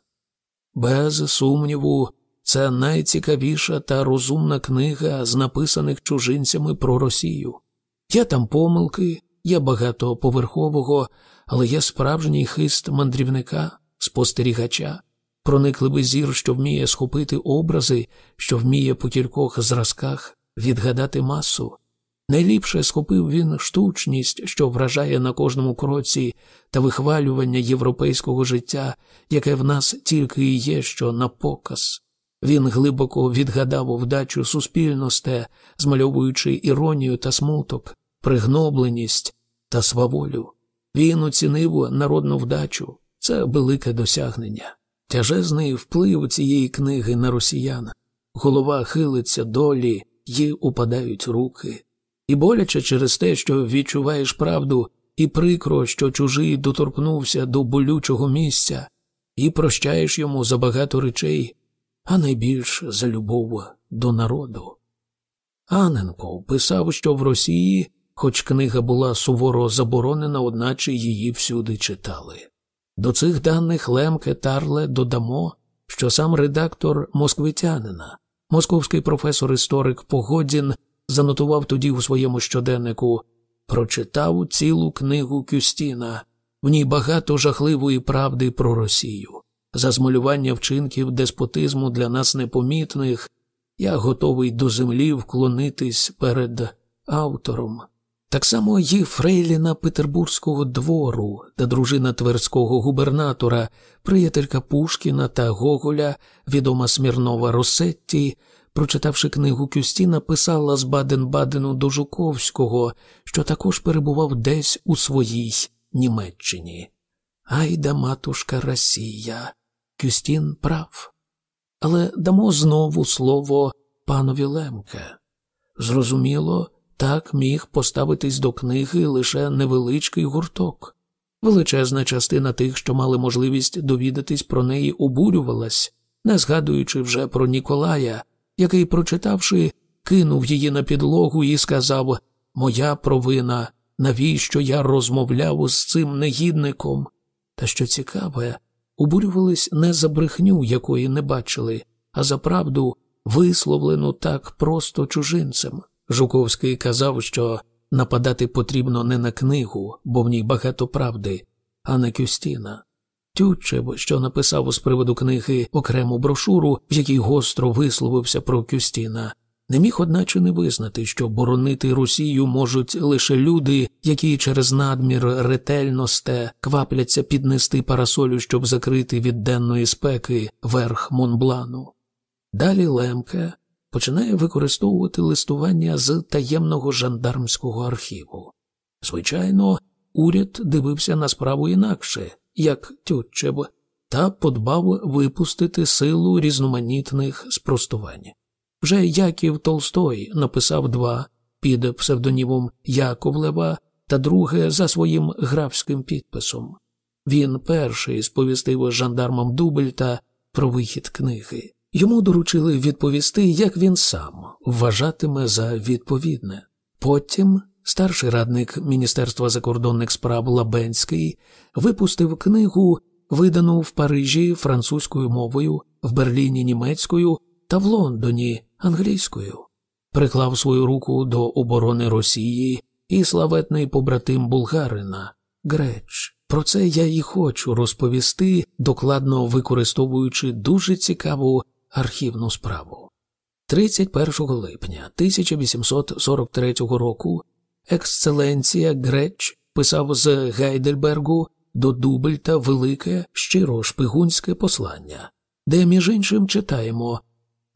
[SPEAKER 1] Без сумніву, це найцікавіша та розумна книга з написаних чужинцями про Росію. Є там помилки, є багато поверхового, але є справжній хист мандрівника, спостерігача, проникливий зір, що вміє схопити образи, що вміє по кількох зразках відгадати масу. Найліпше схопив він штучність, що вражає на кожному кроці, та вихвалювання європейського життя, яке в нас тільки і є, що на показ. Він глибоко відгадав вдачу суспільносте, змальовуючи іронію та смуток, пригнобленість та сваволю. Він оцінив народну вдачу, це велике досягнення, тяжезний вплив цієї книги на росіян. Голова хилиться долі, їй упадають руки. І боляче через те, що відчуваєш правду, і прикро, що чужий доторкнувся до болючого місця, і прощаєш йому за багато речей а найбільш за любов до народу. Аненков писав, що в Росії, хоч книга була суворо заборонена, одначе її всюди читали. До цих даних Лемке Тарле додамо, що сам редактор москвитянина, московський професор історик Погодін, занотував тоді у своєму щоденнику. Прочитав цілу книгу Кюстіна, в ній багато жахливої правди про Росію. За змалювання вчинків деспотизму для нас непомітних, я готовий до землі вклонитись перед автором. Так само є Фрейліна Петербурзького двору та дружина тверського губернатора, приятелька Пушкіна та Гоголя, відома Смірнова Росетті, прочитавши книгу Кюстіна, писала з Баден-Бадену до Жуковського, що також перебував десь у своїй Німеччині. Айда матушка Росія, Кюстін прав. Але дамо знову слово панові Лемке. Зрозуміло, так міг поставитись до книги лише невеличкий гурток. Величезна частина тих, що мали можливість довідатись про неї, обурювалась, не згадуючи вже про Ніколая, який, прочитавши, кинув її на підлогу і сказав моя провина, навіщо я розмовляв з цим негідником. Та що цікаве, обурювались не за брехню, якої не бачили, а за правду, висловлену так просто чужинцем. Жуковський казав, що нападати потрібно не на книгу, бо в ній багато правди, а на Кюстіна. Тютчев, що написав з приводу книги окрему брошуру, в якій гостро висловився про Кюстіна, не міг, одначе, не визнати, що боронити Росію можуть лише люди, які через надмір ретельносте квапляться піднести парасолю, щоб закрити від денної спеки верх Монблану. Далі Лемке починає використовувати листування з таємного жандармського архіву. Звичайно, уряд дивився на справу інакше, як Тютчев, та подбав випустити силу різноманітних спростувань. Вже Яків Толстой написав два під псевдонімом Яковлева та друге за своїм графським підписом. Він перший сповістив жандармам Дубельта про вихід книги. Йому доручили відповісти, як він сам вважатиме за відповідне. Потім старший радник Міністерства закордонних справ Лабенський випустив книгу, видану в Парижі французькою мовою, в Берліні німецькою та в Лондоні англійською, приклав свою руку до оборони Росії і славетний побратим булгарина Греч. Про це я і хочу розповісти, докладно використовуючи дуже цікаву архівну справу. 31 липня 1843 року ексцеленція Греч писав з Гейдельбергу до Дубельта велике щиро шпигунське послання, де, між іншим, читаємо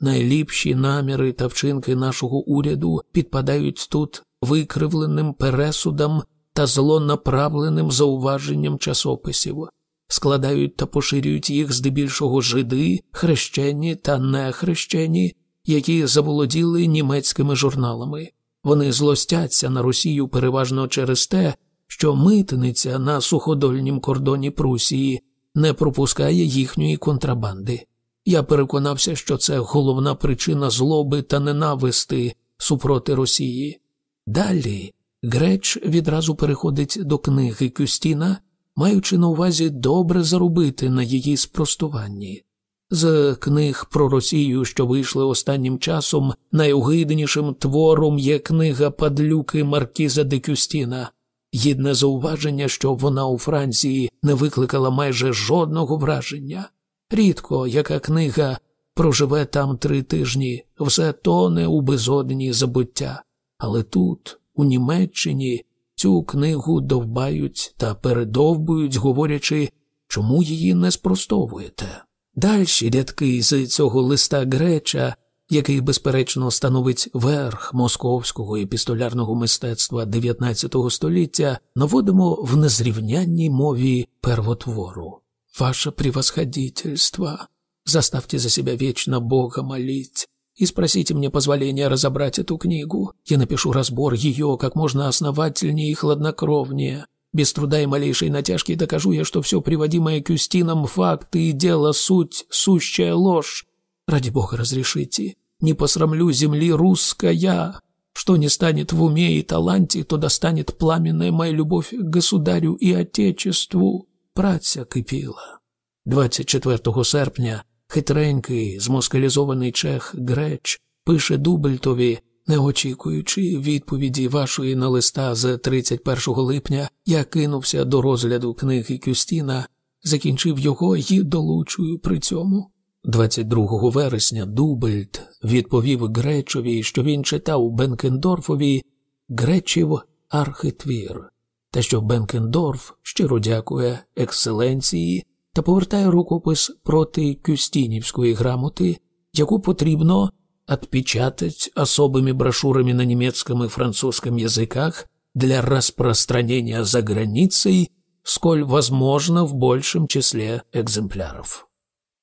[SPEAKER 1] найліпші наміри та вчинки нашого уряду підпадають тут викривленим пересудам та злонаправленим зауваженням часописів складають та поширюють їх здебільшого жиди, хрещені та нехрещені, які заволоділи німецькими журналами. Вони злостяться на Росію переважно через те, що митниця на суходольнім кордоні Прусії не пропускає їхньої контрабанди. Я переконався, що це головна причина злоби та ненависти супроти Росії. Далі Греч відразу переходить до книги Кюстіна маючи на увазі добре заробити на її спростуванні. З книг про Росію, що вийшли останнім часом, найогиднішим твором є книга Падлюки Маркіза де Кюстіна. Гідне зауваження, що вона у Франції не викликала майже жодного враження. Рідко яка книга проживе там три тижні, все тоне у безодні забуття. Але тут, у Німеччині, Цю книгу довбають та передовбують, говорячи, чому її не спростовуєте. Дальші рядки з цього листа Греча, який, безперечно, становить верх московського епістолярного мистецтва XIX століття, наводимо в незрівнянній мові первотвору. Ваше превосходительство, заставьте за себя вечно Бога молить, и спросите мне позволения разобрать эту книгу. Я напишу разбор ее как можно основательнее и хладнокровнее. Без труда и малейшей натяжки докажу я, что все приводимое Кюстином факты и дело суть, сущая ложь. Ради бога разрешите, не посрамлю земли русская. Что не станет в уме и таланте, то достанет пламенная моя любовь к государю и отечеству. Праця кипіла. 24 серпня Хитренький, змоскалізований чех Греч пише Дубельтові, не очікуючи відповіді вашої на листа з 31 липня, я кинувся до розгляду книги Кюстіна, закінчив його і долучую при цьому. 22 вересня Дубельт відповів Гречові, що він читав Бенкендорфові Гречів архитвір, та що Бенкендорф щиро дякує екселенції та повертає рукопис проти Кюстінівської грамоти, яку потрібно отпечатать особыми брошюрами на немецком и французском языках для распространения за границей, сколь возможно в большем числе екземплярів.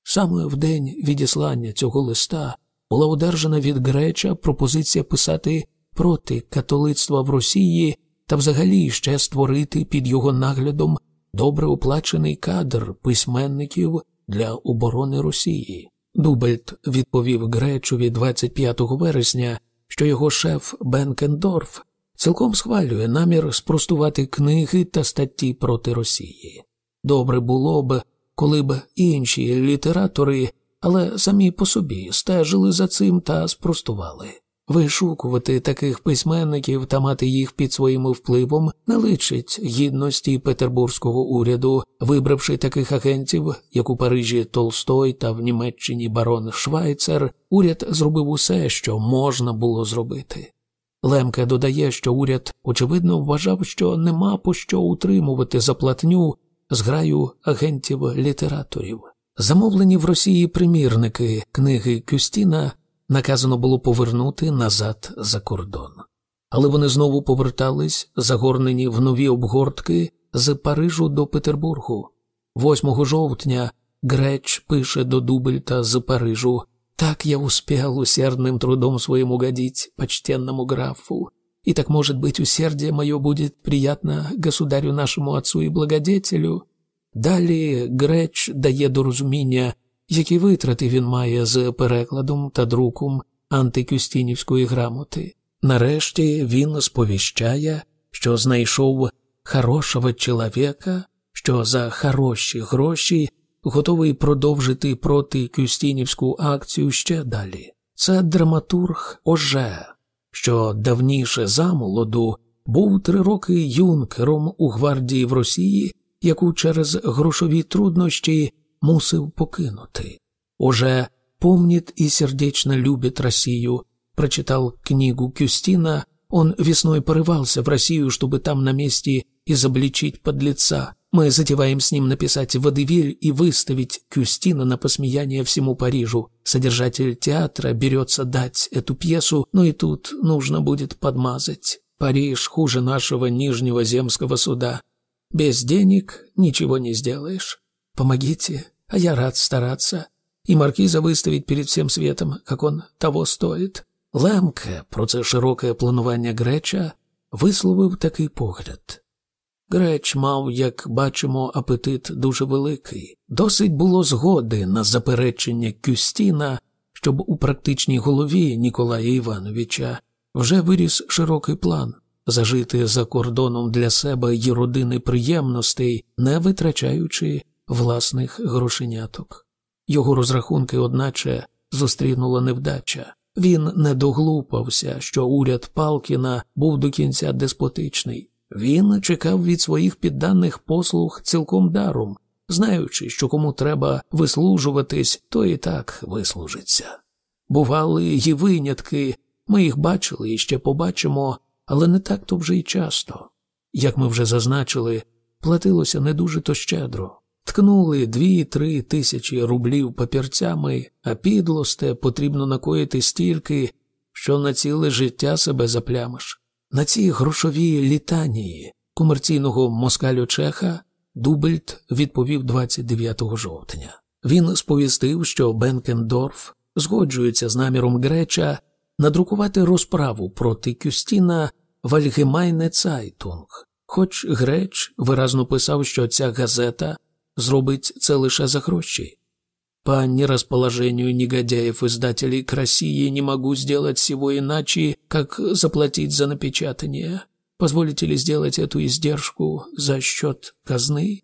[SPEAKER 1] Саме в день відіслання цього листа була одержана від Греча пропозиція писати проти католицтва в Росії та взагалі ще створити під його наглядом добре оплачений кадр письменників для оборони Росії. Дубельт відповів Гречові 25 вересня, що його шеф Бенкендорф цілком схвалює намір спростувати книги та статті проти Росії. Добре було б, коли б інші літератори, але самі по собі стежили за цим та спростували. Вишукувати таких письменників та мати їх під своїм впливом не личить гідності петербурзького уряду, вибравши таких агентів, як у Парижі Толстой та в Німеччині барон Швайцер, уряд зробив усе, що можна було зробити. Лемке додає, що уряд, очевидно, вважав, що нема по що утримувати заплатню зграю агентів-літераторів. Замовлені в Росії примірники книги Кюстіна наказано було повернути назад за кордон. Але вони знову повертались, загорнені в нові обгортки з Парижу до Петербургу. 8 жовтня Греч пише до Дубельта з Парижу «Так я успел усердным трудом своим угодить почтенному графу, и так, может быть, усердие мое будет приятно государю нашему отцу и благодетелю». Далі Греч дає до розуміння, які витрати він має з перекладом та друком антикюстінівської грамоти. Нарешті він сповіщає, що знайшов хорошого чоловіка, що за хороші гроші готовий продовжити проти Кюстінівську акцію ще далі. Це драматург Оже, що давніше замолоду був три роки юнкером у гвардії в Росії, яку через грошові труднощі мусив покинути. Уже помнит и сердечно любит Россию, прочитал книгу Кюстина, он весной порывался в Россию, чтобы там на месте изобличить подлеца. Мы затеваем с ним написать водевиль и выставить Кюстина на посмеяние всему Парижу. Содержатель театра берется дать эту пьесу, но и тут нужно будет подмазать. Париж хуже нашего Нижнего земского суда. Без денег ничего не сделаешь. Помогите, а я рад стараться. И маркиза выставить перед всем светом, как он того стоит. Лемке про це широке планування Греча висловив такий погляд. Греч мав, як бачимо, апетит дуже великий. Досить було згоди на заперечення Кюстіна, щоб у практичній голові Ніколая Івановича вже виріс широкий план зажити за кордоном для себе й родини приємностей, не витрачаючи власних грошеняток. Його розрахунки, одначе, зустрінула невдача. Він не доглупався, що уряд Палкіна був до кінця деспотичний. Він чекав від своїх підданих послуг цілком даром, знаючи, що кому треба вислужуватись, то і так вислужиться. Бували й винятки, ми їх бачили і ще побачимо, але не так то вже й часто. Як ми вже зазначили, платилося не дуже то щедро. Ткнули дві-три тисячі рублів папірцями, а підлосте потрібно накоїти стільки, що на ціле життя себе заплямиш. На ці грошові літанії комерційного москалю Чеха Дубельт відповів 29 жовтня. Він сповістив, що Бенкендорф згоджується з наміром Греча надрукувати розправу проти Кюстіна в Альгемайне Цайтунг, хоч Греч виразно писав, що ця газета зробить це лише за гроші. По нерасположению негодяев-издателей к России не могу сделать всего иначе, как заплатить за напечатание. Позволите ли сделать эту издержку за счет казни?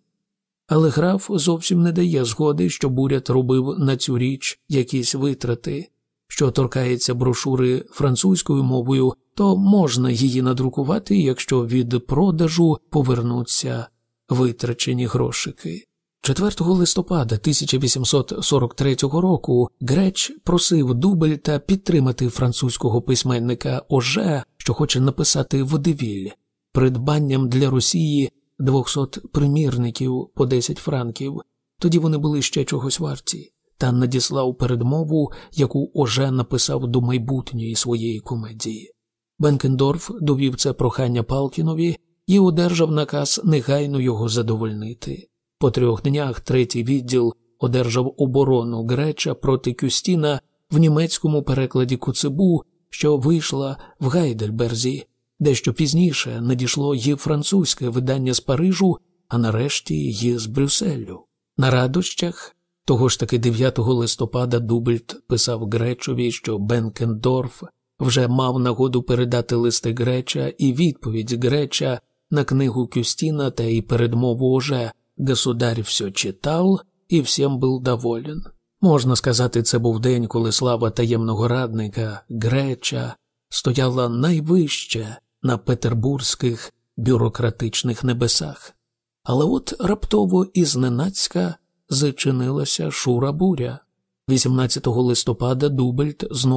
[SPEAKER 1] Але граф зовсім не дає згоди, щоб уряд робив на цю річ якісь витрати. Що торкається брошури французькою мовою, то можна її надрукувати, якщо від продажу повернуться витрачені грошики. 4 листопада 1843 року Греч просив Дубельта підтримати французького письменника Оже, що хоче написати водевіль, придбанням для Росії 200 примірників по 10 франків. Тоді вони були ще чогось варті, та надіслав передмову, яку Оже написав до майбутньої своєї комедії. Бенкендорф довів це прохання Палкінові і одержав наказ негайно його задовольнити. По трьох днях третій відділ одержав оборону Греча проти Кюстіна в німецькому перекладі Куцебу, що вийшла в Гайдельберзі, дещо пізніше надійшло й французьке видання з Парижу, а нарешті й з Брюсселю. На радощах того ж таки 9 листопада Дубельт писав Гречові, що Бенкендорф вже мав нагоду передати листи Греча і відповідь Греча на книгу Кюстіна та і передмову уже «Государь все читав і всім був доволен». Можна сказати, це був день, коли слава таємного радника Греча стояла найвище на петербурзьких бюрократичних небесах. Але от раптово і зненацька зачинилася шура буря. 18 листопада Дубельт знову